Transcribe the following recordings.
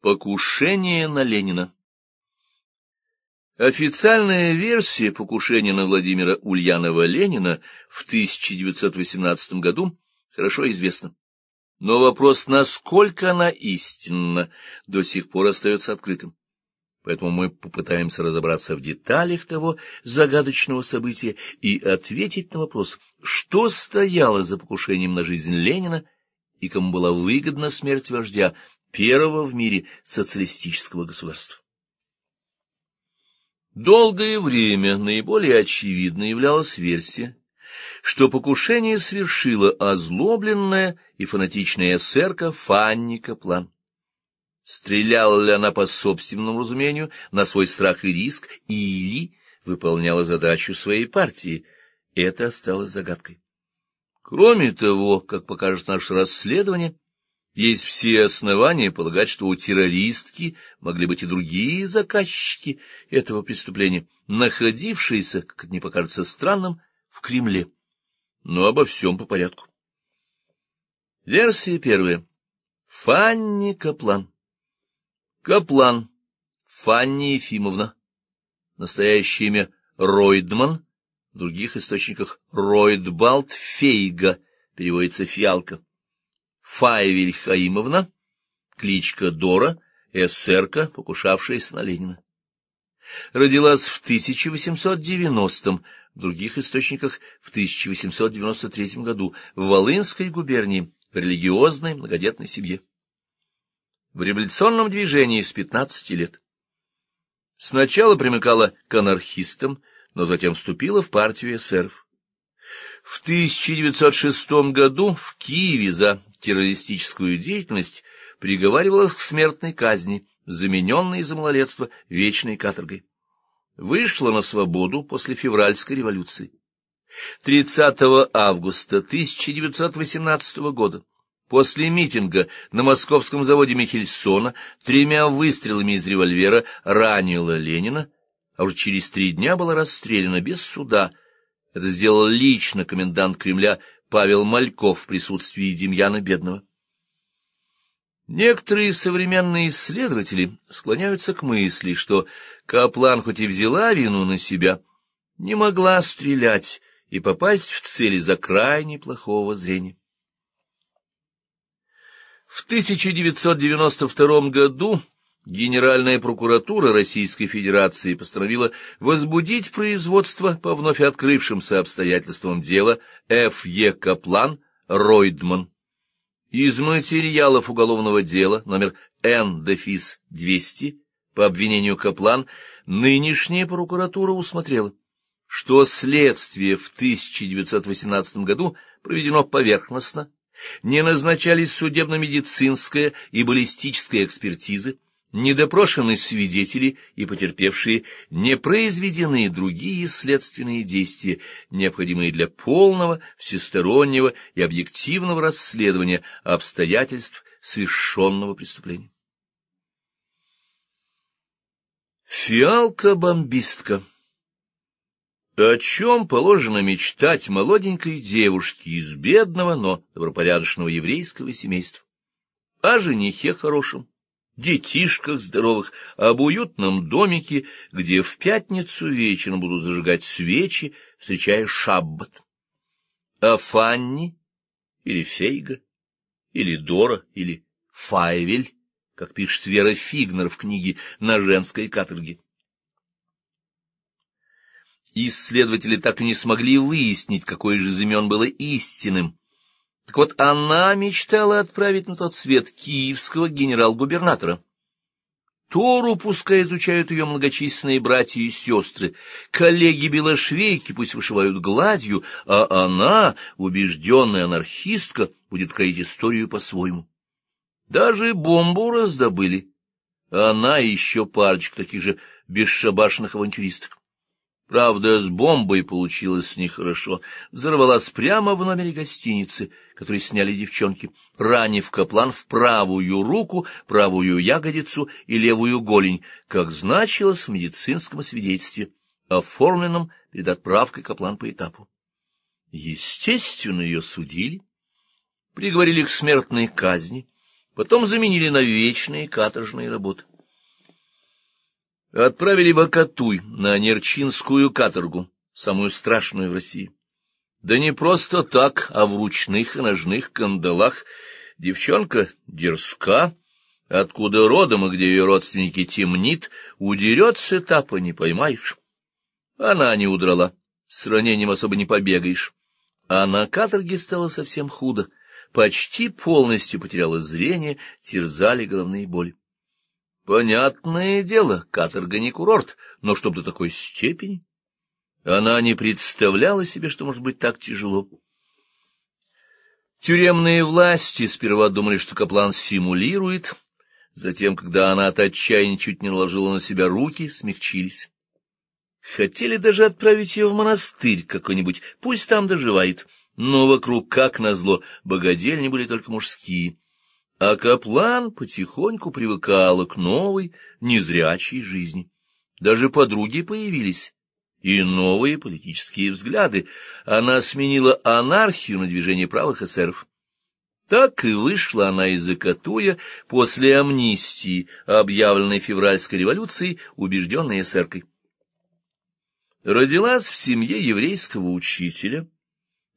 Покушение на Ленина Официальная версия покушения на Владимира Ульянова-Ленина в 1918 году хорошо известна. Но вопрос, насколько она истинна, до сих пор остается открытым. Поэтому мы попытаемся разобраться в деталях того загадочного события и ответить на вопрос, что стояло за покушением на жизнь Ленина и кому была выгодна смерть вождя первого в мире социалистического государства. Долгое время наиболее очевидной являлась версия, что покушение совершила озлобленная и фанатичная эсерка Фанни Каплан. Стреляла ли она по собственному разумению, на свой страх и риск, или выполняла задачу своей партии, это осталось загадкой. Кроме того, как покажет наше расследование, есть все основания полагать, что у террористки могли быть и другие заказчики этого преступления, находившиеся, как это не покажется странным, в Кремле. Но обо всем по порядку. Версия первая. Фанни Каплан. Каплан. Фанни Ефимовна. Настоящее имя Ройдман. В других источниках Ройдбалт Фейга. Переводится фиалка. Фая Вильхаимовна, кличка Дора, эсерка, покушавшаяся на Ленина. Родилась в 1890-м, в других источниках в 1893 году в Волынской губернии в религиозной многодетной семье. В революционном движении с 15 лет. Сначала примыкала к анархистам, но затем вступила в партию эсеров. В 1906 году в Киеве за террористическую деятельность приговаривалась к смертной казни, замененной за малолетство вечной каторгой. Вышла на свободу после февральской революции. 30 августа 1918 года После митинга на московском заводе Михельсона тремя выстрелами из револьвера ранила Ленина, а уже через три дня была расстреляна без суда. Это сделал лично комендант Кремля Павел Мальков в присутствии Демьяна Бедного. Некоторые современные исследователи склоняются к мысли, что Каплан хоть и взяла вину на себя, не могла стрелять и попасть в цель из-за крайне плохого зрения. В 1992 году Генеральная прокуратура Российской Федерации постановила возбудить производство по вновь открывшимся обстоятельствам дела Ф.Е. Каплан Ройдман. Из материалов уголовного дела номер Н-200 по обвинению Каплан нынешняя прокуратура усмотрела, что следствие в 1918 году проведено поверхностно, не назначались судебно-медицинская и баллистическая экспертизы, недопрошены свидетели и потерпевшие, не произведены другие следственные действия, необходимые для полного, всестороннего и объективного расследования обстоятельств совершенного преступления. Фиалка-бомбистка О чем положено мечтать молоденькой девушке из бедного, но добропорядочного еврейского семейства? О женихе хорошем, детишках здоровых, об уютном домике, где в пятницу вечером будут зажигать свечи, встречая шаббат. А Фанни или Фейга, или Дора, или Файвель, как пишет Вера Фигнер в книге «На женской каторге». Исследователи так и не смогли выяснить, какое же из имен было истинным, так вот, она мечтала отправить на тот свет киевского генерал-губернатора. Тору пускай изучают ее многочисленные братья и сестры, коллеги-белошвейки пусть вышивают гладью, а она, убежденная анархистка, будет кроить историю по-своему. Даже бомбу раздобыли. Она и еще парочка таких же бесшабашных авантюристок. Правда, с бомбой получилось нехорошо. Взорвалась прямо в номере гостиницы, который сняли девчонки, ранив Каплан в правую руку, правую ягодицу и левую голень, как значилось в медицинском свидетельстве, оформленном перед отправкой Каплан по этапу. Естественно, ее судили, приговорили к смертной казни, потом заменили на вечные каторжные работы. Отправили в Акатуй, на Нерчинскую каторгу, самую страшную в России. Да не просто так, а в ручных и ножных кандалах. Девчонка дерзка, откуда родом и где ее родственники темнит, удерет с этапа, не поймаешь. Она не удрала, с ранением особо не побегаешь. А на каторге стало совсем худо, почти полностью потеряла зрение, терзали головные боли. Понятное дело, каторга не курорт, но чтоб до такой степени. Она не представляла себе, что может быть так тяжело. Тюремные власти сперва думали, что Каплан симулирует, затем, когда она от отчаяния чуть не наложила на себя руки, смягчились. Хотели даже отправить ее в монастырь какой-нибудь, пусть там доживает, но вокруг, как назло, богадельни были только мужские — а Каплан потихоньку привыкала к новой, незрячей жизни. Даже подруги появились, и новые политические взгляды. Она сменила анархию на движение правых эсеров. Так и вышла она из Экатуя после амнистии, объявленной февральской революцией, убежденной эсеркой. Родилась в семье еврейского учителя,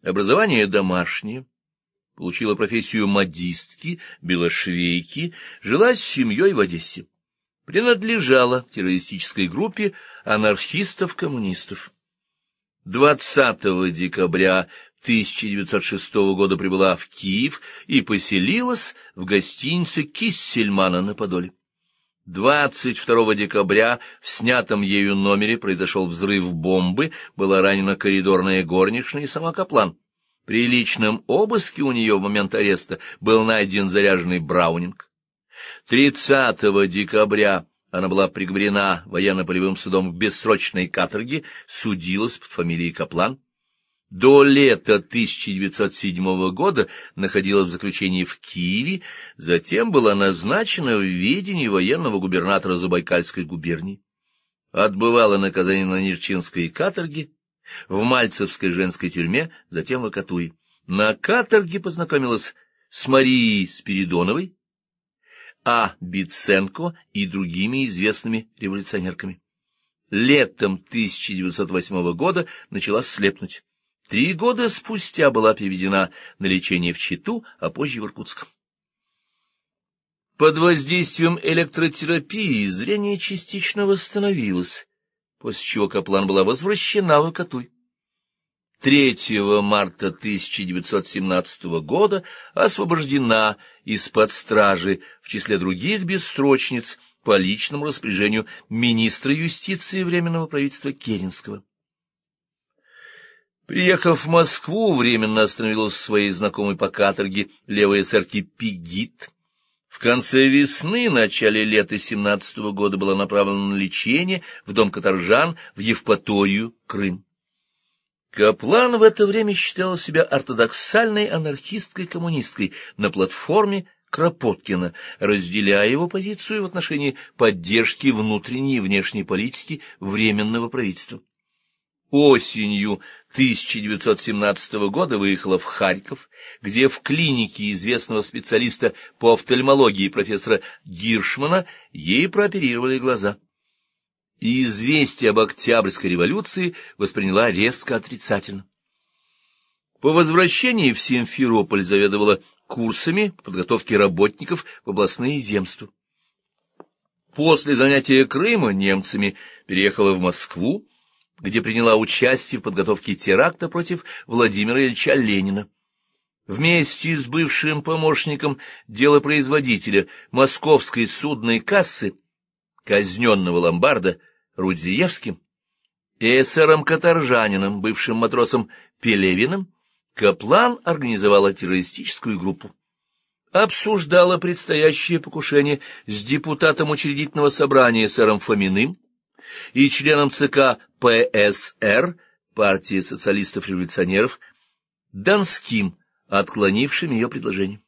образование домашнее, получила профессию модистки, белошвейки, жила с семьей в Одессе. Принадлежала террористической группе анархистов-коммунистов. 20 декабря 1906 года прибыла в Киев и поселилась в гостинице Киссельмана на Подоле. 22 декабря в снятом ею номере произошел взрыв бомбы, была ранена коридорная горничная и сама Каплан. При личном обыске у нее в момент ареста был найден заряженный браунинг. 30 декабря она была приговорена военно-полевым судом к бессрочной каторге, судилась под фамилией Каплан. До лета 1907 года находилась в заключении в Киеве, затем была назначена в ведении военного губернатора Забайкальской губернии. Отбывала наказание на Нерчинской каторге, в Мальцевской женской тюрьме, затем в Акатуе. На каторге познакомилась с Марией Спиридоновой, А. Биценко и другими известными революционерками. Летом 1908 года начала слепнуть. Три года спустя была переведена на лечение в Читу, а позже в Иркутск. Под воздействием электротерапии зрение частично восстановилось, после чего Каплан была возвращена в Акатуй. 3 марта 1917 года освобождена из-под стражи в числе других бессрочниц по личному распоряжению министра юстиции Временного правительства Керенского. Приехав в Москву, временно остановилась своей знакомой по каторге левой эсерки Пигит, в конце весны, начале лета семнадцатого года была направлена на лечение в дом каторжан в Евпаторию, Крым. Каплан в это время считала себя ортодоксальной анархисткой-коммунисткой на платформе Кропоткина, разделяя его позицию в отношении поддержки внутренней и внешней политики Временного правительства осенью 1917 года выехала в Харьков, где в клинике известного специалиста по офтальмологии профессора Гиршмана ей прооперировали глаза. И известие об Октябрьской революции восприняла резко отрицательно. По возвращении в Симферополь заведовала курсами подготовки работников в областные земства. После занятия Крыма немцами переехала в Москву, где приняла участие в подготовке теракта против Владимира Ильича Ленина. Вместе с бывшим помощником делопроизводителя Московской судной кассы, казненного ломбарда Рудзиевским, эсером Каторжанином, бывшим матросом Пелевиным, Каплан организовала террористическую группу. Обсуждала предстоящее покушение с депутатом учредительного собрания сэром Фоминым, и членом ЦК ПСР, партии социалистов-революционеров, Донским, отклонившим ее предложение.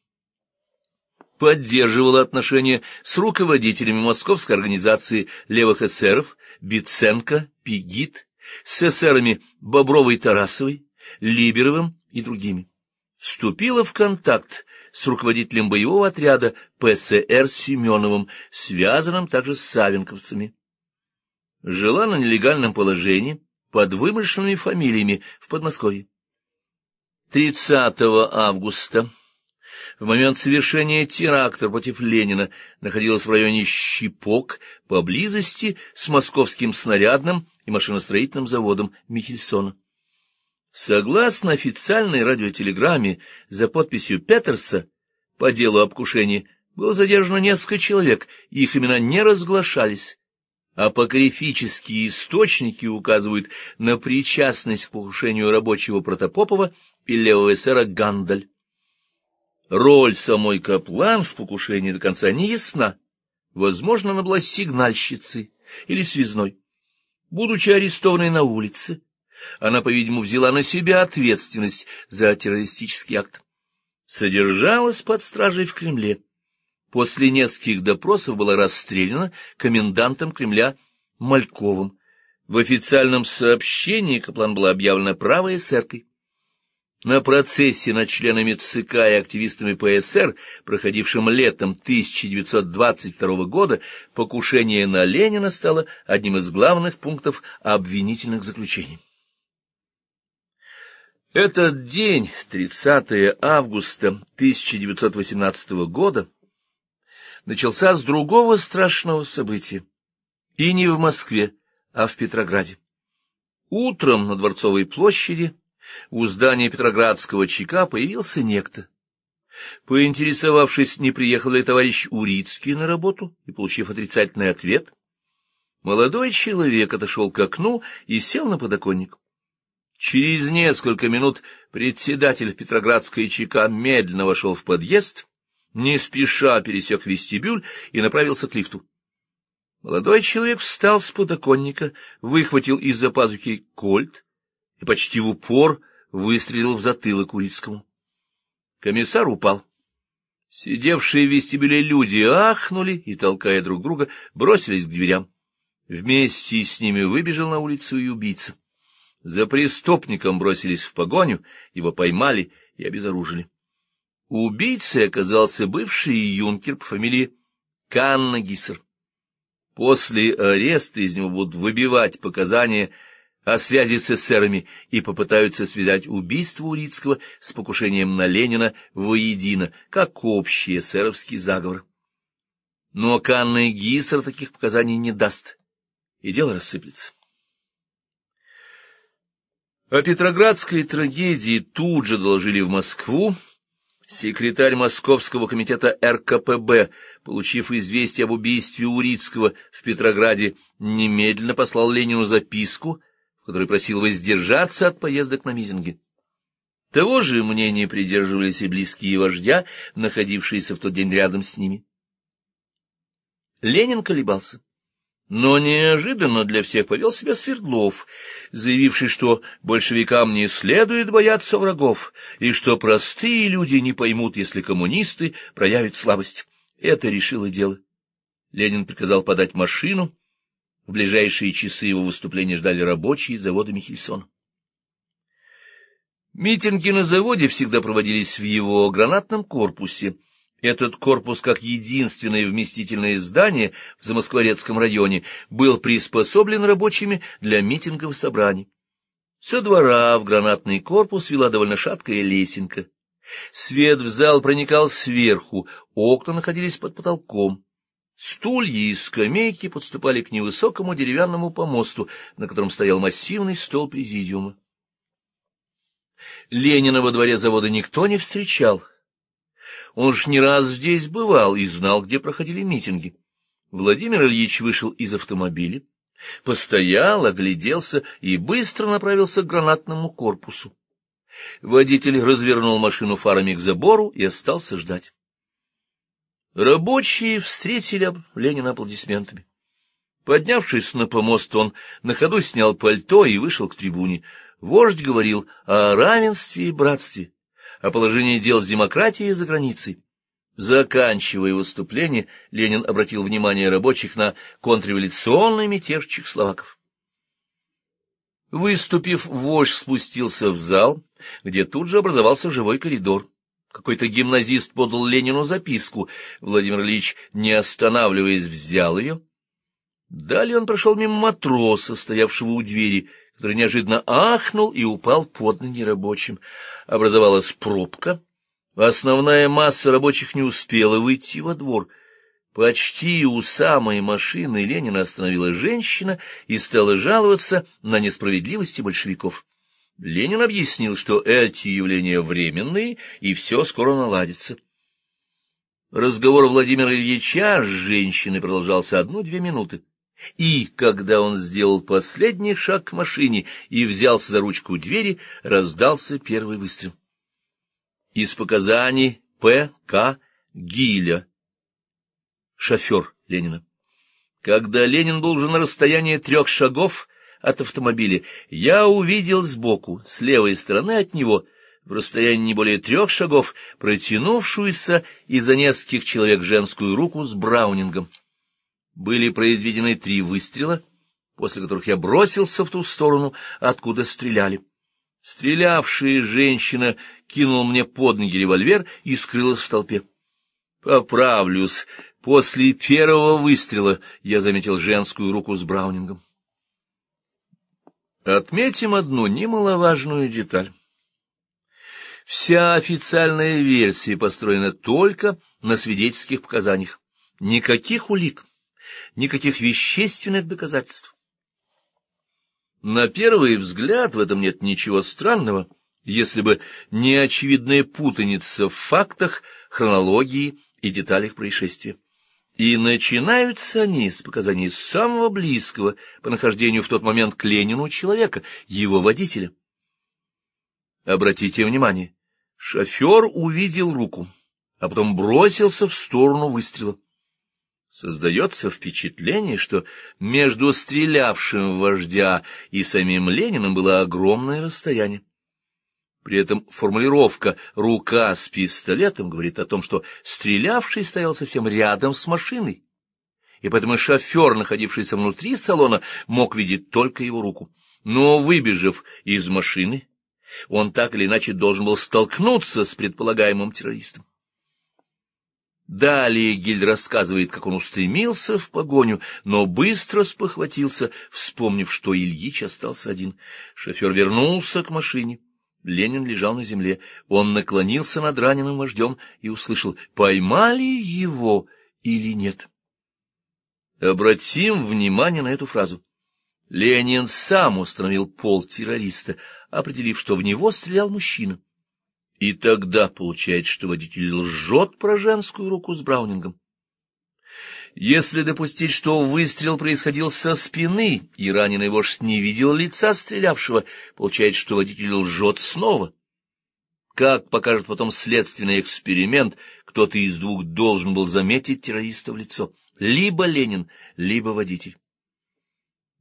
Поддерживала отношения с руководителями московской организации левых эсеров Биценко, Пигит, с эсерами Бобровой-Тарасовой, Либеровым и другими. вступила в контакт с руководителем боевого отряда ПСР Семеновым, связанным также с савенковцами. Жила на нелегальном положении под вымышленными фамилиями в Подмосковье. 30 августа в момент совершения теракта против Ленина находилась в районе Щипок, поблизости с московским снарядным и машиностроительным заводом Михельсона. Согласно официальной радиотелеграмме за подписью Петерса по делу об кушении было задержано несколько человек, их имена не разглашались, апокрифические источники указывают на причастность к покушению рабочего Протопопова и левого эсера Гандаль. Роль самой Каплан в покушении до конца не ясна. Возможно, она была сигнальщицей или связной. Будучи арестованной на улице, она, по-видимому, взяла на себя ответственность за террористический акт. Содержалась под стражей в Кремле. После нескольких допросов была расстреляна комендантом Кремля Мальковым. В официальном сообщении Каплан была объявлена правой эсеркой. На процессе над членами ЦК и активистами ПСР, проходившем летом 1922 года, покушение на Ленина стало одним из главных пунктов обвинительных заключений. Этот день, 30 августа 1918 года, начался с другого страшного события. И не в Москве, а в Петрограде. Утром на Дворцовой площади у здания Петроградского ЧК появился некто. Поинтересовавшись, не приехал ли товарищ Урицкий на работу, и получив отрицательный ответ, молодой человек отошел к окну и сел на подоконник. Через несколько минут председатель Петроградской ЧК медленно вошел в подъезд, не спеша пересек вестибюль и направился к лифту. Молодой человек встал с подоконника, выхватил из-за пазухи кольт и почти в упор выстрелил в затылок Урицкому. Комиссар упал. Сидевшие в вестибюле люди ахнули и, толкая друг друга, бросились к дверям. Вместе с ними выбежал на улицу и убийца. За преступником бросились в погоню, его поймали и обезоружили. Убийцей оказался бывший юнкер по фамилии Канна Гиссер. После ареста из него будут выбивать показания о связи с эсерами и попытаются связать убийство Урицкого с покушением на Ленина воедино, как общий эсеровский заговор. Но Канна Гиссер таких показаний не даст, и дело рассыплется. О Петроградской трагедии тут же доложили в Москву. Секретарь Московского комитета РКПБ, получив известие об убийстве Урицкого в Петрограде, немедленно послал Ленину записку, в которой просил воздержаться от поездок на митинги. Того же мнения придерживались и близкие вождя, находившиеся в тот день рядом с ними. Ленин колебался. Но неожиданно для всех повел себя Свердлов, заявивший, что большевикам не следует бояться врагов, и что простые люди не поймут, если коммунисты проявят слабость. Это решило дело. Ленин приказал подать машину. В ближайшие часы его выступления ждали рабочие завода Михельсона. Митинги на заводе всегда проводились в его гранатном корпусе, этот корпус, как единственное вместительное здание в Замоскворецком районе, был приспособлен рабочими для митингов и собраний. Со двора в гранатный корпус вела довольно шаткая лесенка. Свет в зал проникал сверху, окна находились под потолком. Стулья и скамейки подступали к невысокому деревянному помосту, на котором стоял массивный стол президиума. Ленина во дворе завода никто не встречал. Он ж не раз здесь бывал и знал, где проходили митинги. Владимир Ильич вышел из автомобиля, постоял, огляделся и быстро направился к гранатному корпусу. Водитель развернул машину фарами к забору и остался ждать. Рабочие встретили Ленина аплодисментами. Поднявшись на помост, он на ходу снял пальто и вышел к трибуне. Вождь говорил о равенстве и братстве, о положении дел с демократией за границей. Заканчивая выступление, Ленин обратил внимание рабочих на контрреволюционный мятеж чехословаков. Выступив, вождь спустился в зал, где тут же образовался живой коридор. Какой-то гимназист подал Ленину записку. Владимир Ильич, не останавливаясь, взял ее. Далее он прошел мимо матроса, стоявшего у двери, который неожиданно ахнул и упал под ноги рабочим. Образовалась пробка. Основная масса рабочих не успела выйти во двор. Почти у самой машины Ленина остановила женщина и стала жаловаться на несправедливости большевиков. Ленин объяснил, что эти явления временные, и все скоро наладится. Разговор Владимира Ильича с женщиной продолжался одну-две минуты. И, когда он сделал последний шаг к машине и взялся за ручку двери, раздался первый выстрел. Из показаний П. К. Гиля, шофер Ленина. Когда Ленин был уже на расстоянии трех шагов от автомобиля, я увидел сбоку, с левой стороны от него, в расстоянии не более трех шагов, протянувшуюся из-за нескольких человек женскую руку с браунингом. Были произведены три выстрела, после которых я бросился в ту сторону, откуда стреляли. Стрелявшая женщина кинула мне под ноги револьвер и скрылась в толпе. Поправлюсь, после первого выстрела я заметил женскую руку с браунингом. Отметим одну немаловажную деталь. Вся официальная версия построена только на свидетельских показаниях. Никаких улик никаких вещественных доказательств. На первый взгляд в этом нет ничего странного, если бы не очевидная путаница в фактах, хронологии и деталях происшествия. И начинаются они с показаний самого близкого по нахождению в тот момент к Ленину человека, его водителя. Обратите внимание, шофер увидел руку, а потом бросился в сторону выстрела. Создается впечатление, что между стрелявшим вождя и самим Лениным было огромное расстояние. При этом формулировка «рука с пистолетом» говорит о том, что стрелявший стоял совсем рядом с машиной, и поэтому шофер, находившийся внутри салона, мог видеть только его руку. Но, выбежав из машины, он так или иначе должен был столкнуться с предполагаемым террористом. Далее Гиль рассказывает, как он устремился в погоню, но быстро спохватился, вспомнив, что Ильич остался один. Шофер вернулся к машине. Ленин лежал на земле. Он наклонился над раненым вождем и услышал, поймали его или нет. Обратим внимание на эту фразу. Ленин сам установил пол террориста, определив, что в него стрелял мужчина. И тогда получается, что водитель лжет про женскую руку с Браунингом. Если допустить, что выстрел происходил со спины, и раненый вождь не видел лица стрелявшего, получается, что водитель лжет снова. Как покажет потом следственный эксперимент, кто-то из двух должен был заметить террориста в лицо. Либо Ленин, либо водитель.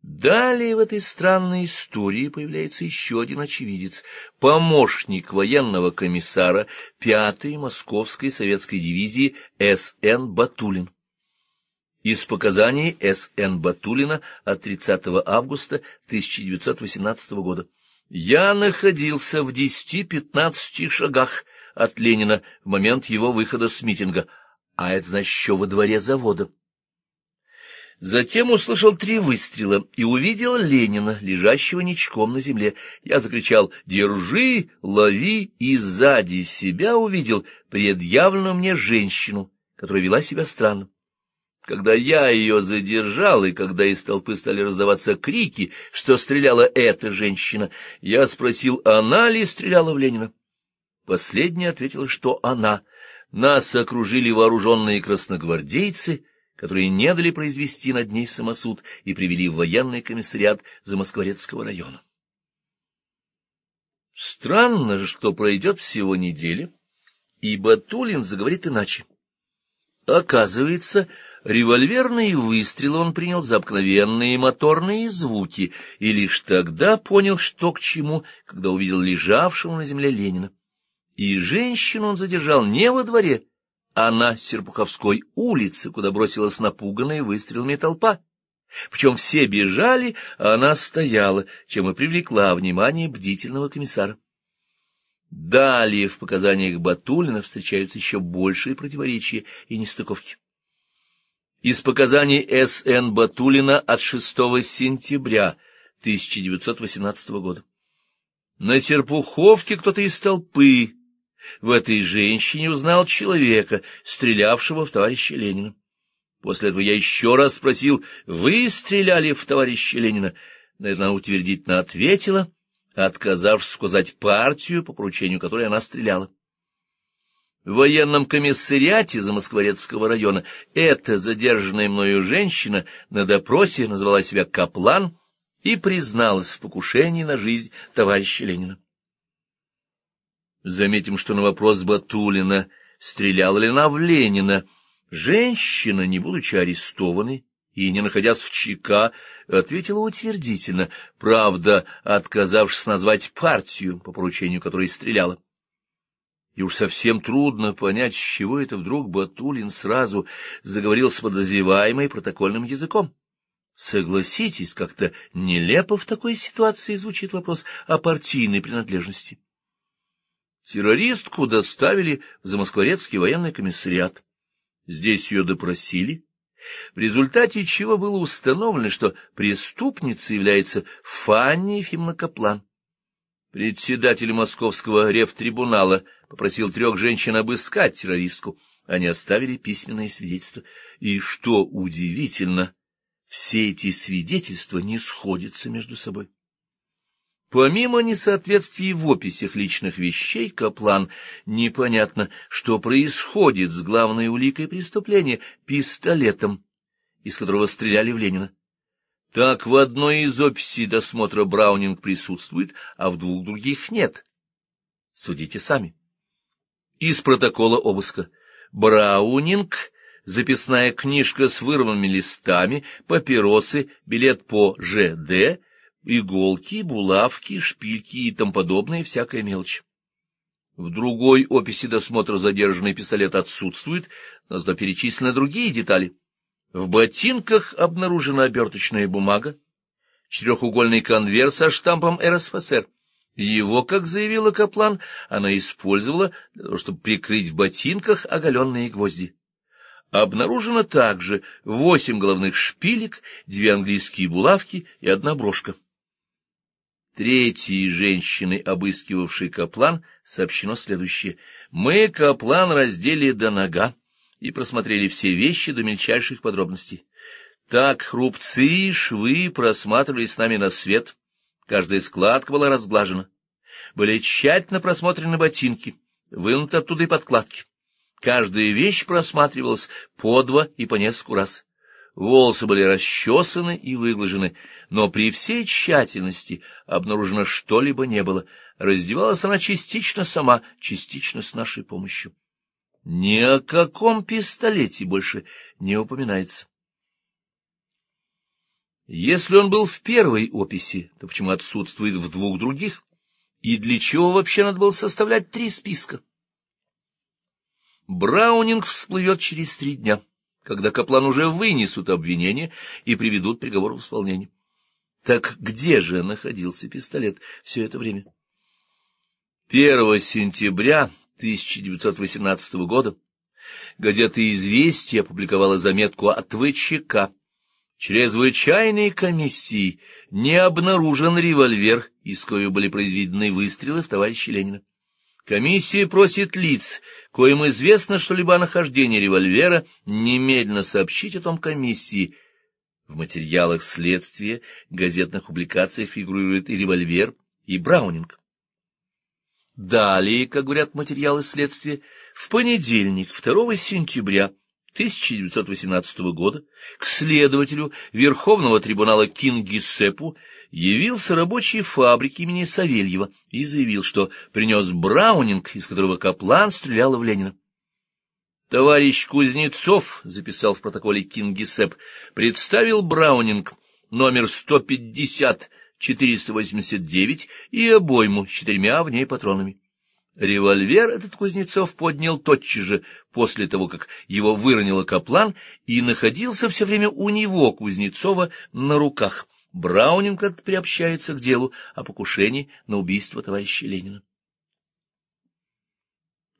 Далее в этой странной истории появляется еще один очевидец, помощник военного комиссара 5-й Московской советской дивизии С.Н. Батулин. Из показаний С.Н. Батулина от 30 августа 1918 года. «Я находился в 10-15 шагах от Ленина в момент его выхода с митинга, а это значит еще во дворе завода». Затем услышал три выстрела и увидел Ленина, лежащего ничком на земле. Я закричал «Держи, лови!» и сзади себя увидел предъявленную мне женщину, которая вела себя странно. Когда я ее задержал, и когда из толпы стали раздаваться крики, что стреляла эта женщина, я спросил, она ли стреляла в Ленина. Последняя ответила, что она. Нас окружили вооруженные красногвардейцы — которые не дали произвести над ней самосуд и привели в военный комиссариат Замоскворецкого района. Странно же, что пройдет всего неделя, и Батулин заговорит иначе. Оказывается, револьверные выстрелы он принял за обыкновенные моторные звуки, и лишь тогда понял, что к чему, когда увидел лежавшего на земле Ленина. И женщину он задержал не во дворе, а на Серпуховской улице, куда бросилась напуганная выстрелами толпа. Причем все бежали, а она стояла, чем и привлекла внимание бдительного комиссара. Далее в показаниях Батулина встречаются еще большие противоречия и нестыковки. Из показаний С.Н. Батулина от 6 сентября 1918 года. На Серпуховке кто-то из толпы в этой женщине узнал человека, стрелявшего в товарища Ленина. После этого я еще раз спросил, вы стреляли в товарища Ленина? На это она утвердительно ответила, отказавшись сказать партию, по поручению которой она стреляла. В военном комиссариате Замоскворецкого района эта задержанная мною женщина на допросе назвала себя Каплан и призналась в покушении на жизнь товарища Ленина. Заметим, что на вопрос Батулина, стреляла ли она в Ленина, женщина, не будучи арестованной и не находясь в ЧК, ответила утвердительно, правда, отказавшись назвать партию, по поручению которой стреляла. И уж совсем трудно понять, с чего это вдруг Батулин сразу заговорил с подозреваемой протокольным языком. Согласитесь, как-то нелепо в такой ситуации звучит вопрос о партийной принадлежности. Террористку доставили в Замоскворецкий военный комиссариат. Здесь ее допросили, в результате чего было установлено, что преступницей является Фанни Ефимовна. Председатель московского рефтрибунала попросил трех женщин обыскать террористку. Они оставили письменные свидетельства. И, что удивительно, все эти свидетельства не сходятся между собой. Помимо несоответствий в описях личных вещей Каплан, непонятно, что происходит с главной уликой преступления — пистолетом, из которого стреляли в Ленина. Так в одной из описей досмотра Браунинг присутствует, а в двух других нет. Судите сами. Из протокола обыска. Браунинг, записная книжка с вырванными листами, папиросы, билет по ЖД — иголки, булавки, шпильки и тому подобное всякая мелочь. В другой описи досмотра задержанный пистолет отсутствует, но зато перечислены другие детали. В ботинках обнаружена оберточная бумага, четырехугольный конверт со штампом РСФСР. Его, как заявила Каплан, она использовала для того, чтобы прикрыть в ботинках оголенные гвозди. Обнаружено также восемь головных шпилек, две английские булавки и одна брошка. Третьей женщины, обыскивавшей Каплан, сообщено следующее. «Мы Каплан раздели до нога и просмотрели все вещи до мельчайших подробностей. Так рубцы и швы просматривались с нами на свет, каждая складка была разглажена. Были тщательно просмотрены ботинки, вынуты оттуда и подкладки. Каждая вещь просматривалась по два и по нескольку раз. Волосы были расчесаны и выглажены, но при всей тщательности обнаружено что-либо не было. Раздевалась она частично сама, частично с нашей помощью. Ни о каком пистолете больше не упоминается. Если он был в первой описи, то почему отсутствует в двух других? И для чего вообще надо было составлять три списка? Браунинг всплывет через три дня когда Каплан уже вынесут обвинение и приведут приговор в исполнение. Так где же находился пистолет все это время? 1 сентября 1918 года газета «Известия» опубликовала заметку от ВЧК. Чрезвычайной комиссии не обнаружен револьвер, из коего были произведены выстрелы в товарища Ленина. Комиссия просит лиц, коим известно что-либо о нахождении револьвера, немедленно сообщить о том комиссии. В материалах следствия, газетных публикациях фигурирует и револьвер, и Браунинг. Далее, как говорят материалы следствия, в понедельник, 2 сентября 1918 года, к следователю Верховного трибунала Кингисеппу явился рабочий фабрики имени Савельева и заявил, что принес Браунинг, из которого Каплан стрелял в Ленина. Товарищ Кузнецов, записал в протоколе Кингисепп, представил Браунинг номер 150-489 и обойму с четырьмя в ней патронами. Револьвер этот Кузнецов поднял тотчас же после того, как его выронила Каплан, и находился все время у него, Кузнецова, на руках. Браунинг приобщается к делу о покушении на убийство товарища Ленина.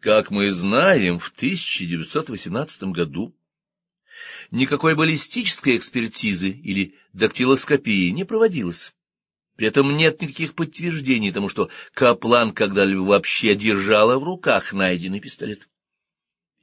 Как мы знаем, в 1918 году никакой баллистической экспертизы или дактилоскопии не проводилось. При этом нет никаких подтверждений тому, что Каплан когда-либо вообще держала в руках найденный пистолет.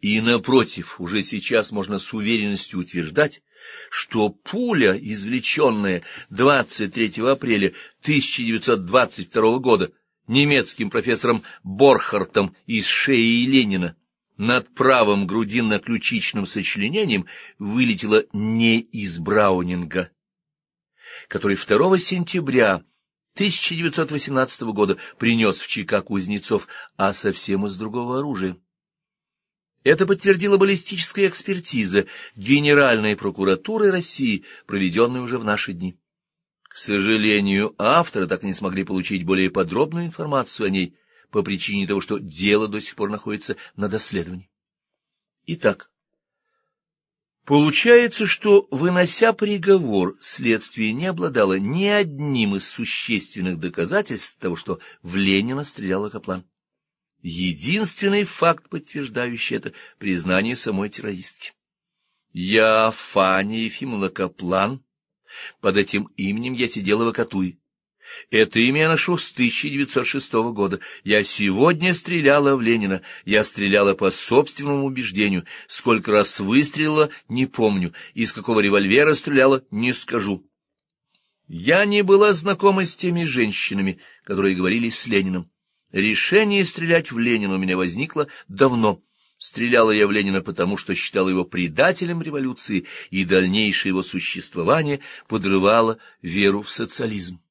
И, напротив, уже сейчас можно с уверенностью утверждать, что пуля, извлеченная 23 апреля 1922 года немецким профессором Борхартом из шеи Ленина над правым грудинно-ключичным сочленением, вылетела не из Браунинга, который 2 сентября 1918 года принес в ЧК Кузнецов, а совсем из другого оружия. Это подтвердила баллистическая экспертиза Генеральной прокуратуры России, проведенная уже в наши дни. К сожалению, авторы так и не смогли получить более подробную информацию о ней по причине того, что дело до сих пор находится на доследовании. Итак, получается, что, вынося приговор, следствие не обладало ни одним из существенных доказательств того, что в Ленина стреляла Каплан. Единственный факт, подтверждающий это, признание самой террористки. Я, Фаня Ефимовна Каплан, под этим именем я сидела в Акатуе. Это имя я ношу с 1906 года. Я сегодня стреляла в Ленина. Я стреляла по собственному убеждению. Сколько раз выстрелила, не помню. Из какого револьвера стреляла, не скажу. Я не была знакома с теми женщинами, которые говорили с Лениным. Решение стрелять в Ленина у меня возникло давно. Стреляла я в Ленина потому, что считала его предателем революции, и дальнейшее его существование подрывало веру в социализм.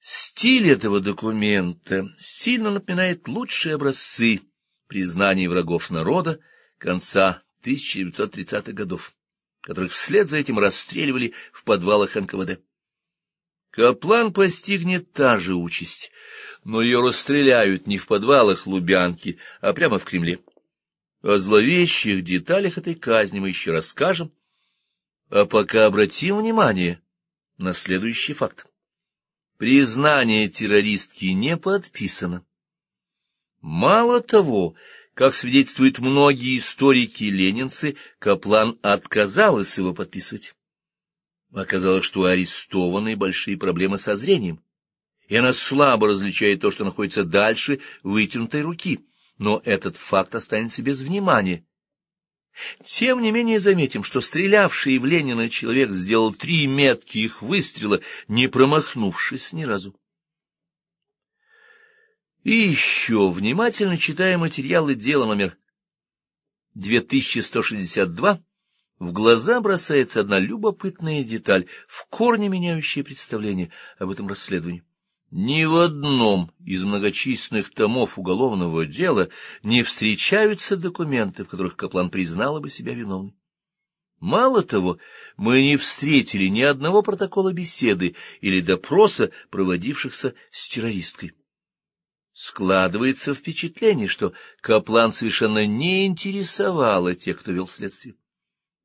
Стиль этого документа сильно напоминает лучшие образцы признаний врагов народа конца 1930-х годов, которых вслед за этим расстреливали в подвалах НКВД. Каплан постигнет та же участь, но ее расстреляют не в подвалах Лубянки, а прямо в Кремле. О зловещих деталях этой казни мы еще расскажем, а пока обратим внимание на следующий факт. Признание террористки не подписано. Мало того, как свидетельствуют многие историки-ленинцы, Каплан отказалась его подписывать. Оказалось, что у арестованной большие проблемы со зрением, и она слабо различает то, что находится дальше вытянутой руки, но этот факт останется без внимания. Тем не менее заметим, что стрелявший в Ленина человек сделал три метких выстрела, не промахнувшись ни разу. И еще внимательно читая материалы дела номер 2162, в глаза бросается одна любопытная деталь, в корне меняющая представление об этом расследовании. Ни в одном из многочисленных томов уголовного дела не встречаются документы, в которых Каплан признала бы себя виновной. Мало того, мы не встретили ни одного протокола беседы или допроса, проводившихся с террористкой. Складывается впечатление, что Каплан совершенно не интересовала тех, кто вел следствие.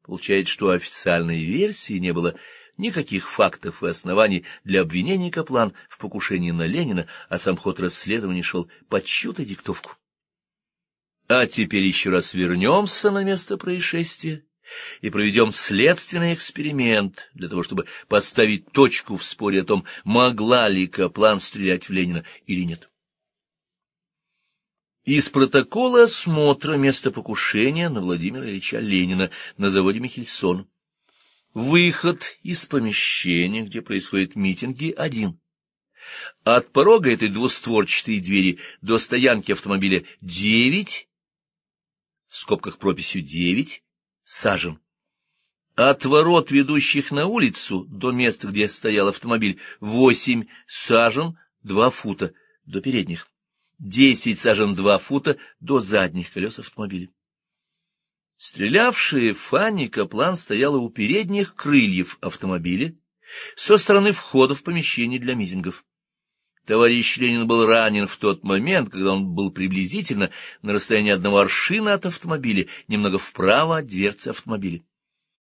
Получается, что официальной версии не было никаких фактов и оснований для обвинения Каплан в покушении на Ленина, а сам ход расследования шел под чью-то диктовку. А теперь еще раз вернемся на место происшествия и проведем следственный эксперимент для того, чтобы поставить точку в споре о том, могла ли Каплан стрелять в Ленина или нет. Из протокола осмотра места покушения на Владимира Ильича Ленина на заводе Михельсон. Выход из помещения, где происходят митинги, один. От порога этой двустворчатой двери до стоянки автомобиля девять, в скобках прописью девять, сажен. От ворот, ведущих на улицу, до места, где стоял автомобиль, восемь сажен, два фута, до передних десять сажен два фута до задних колес автомобиля. Стрелявшая Фанни Каплан стояла у передних крыльев автомобиля со стороны входа в помещение для митингов. Товарищ Ленин был ранен в тот момент, когда он был приблизительно на расстоянии одного аршина от автомобиля, немного вправо от дверцы автомобиля.